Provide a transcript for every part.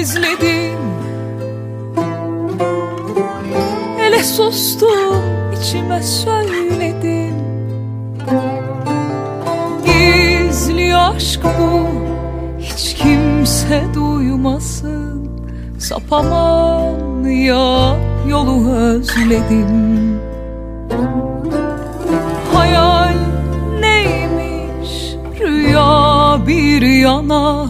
izledim. Ele sustum içime söyledim. Gizli aşk bu hiç kimse duymasın. Sapaman ya yolu özledim. Hayal neymiş? Rüya bir yana.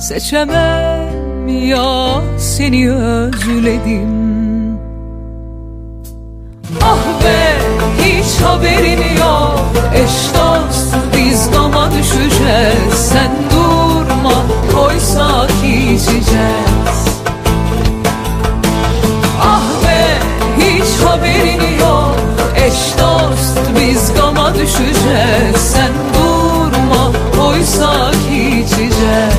Seçemez ya seni özledim. Ah be hiç haberin yok. Eş dost biz gama düşeceğiz. Sen durma koysak içeceğiz. Ah be hiç haberin yok. Eş dost biz gama düşeceğiz. Sen durma koysak içeceğiz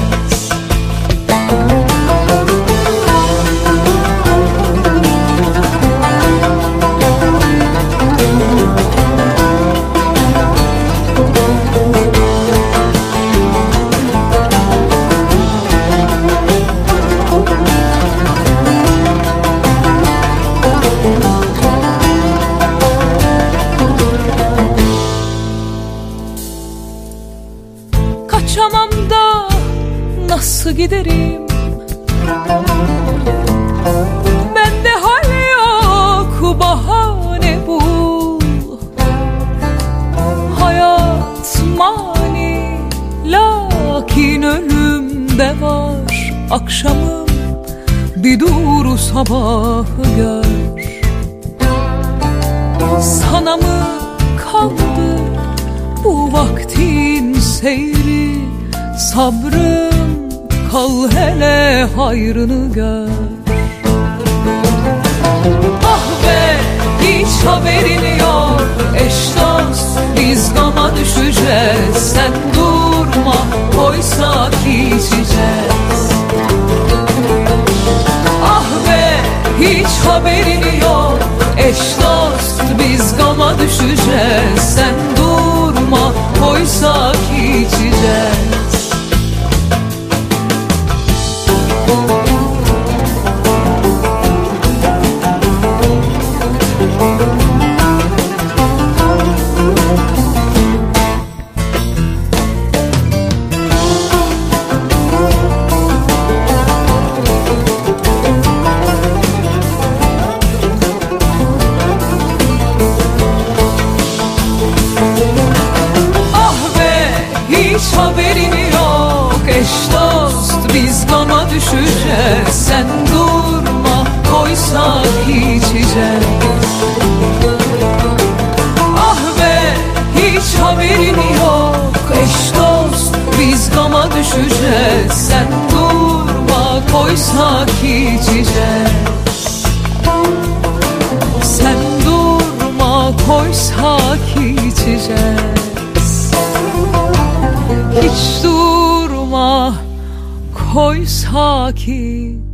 nasıl giderim? Bende hal yok bahane bul Hayat mani lakin ölümde var. Akşamım bir dur sabahı gör. Sana mı kaldı bu vaktin seyri? Sabrım kal hele hayrını gör. Ah be hiç haberin yok. Eş dost biz gama düşeceğiz. Sen durma koysak içeceğiz. Ah be hiç haberin yok. Eş dost biz gama düşeceğiz. Sen durma koysak içeceğiz hiç haberin yok Eş gama düşeceğiz Sen durma koysak içeceğiz Ah be hiç haberin yok Eş dost biz gama düşeceğiz Sen durma koysak içeceğiz Sen durma koysak içeceğiz Koysak içeceğiz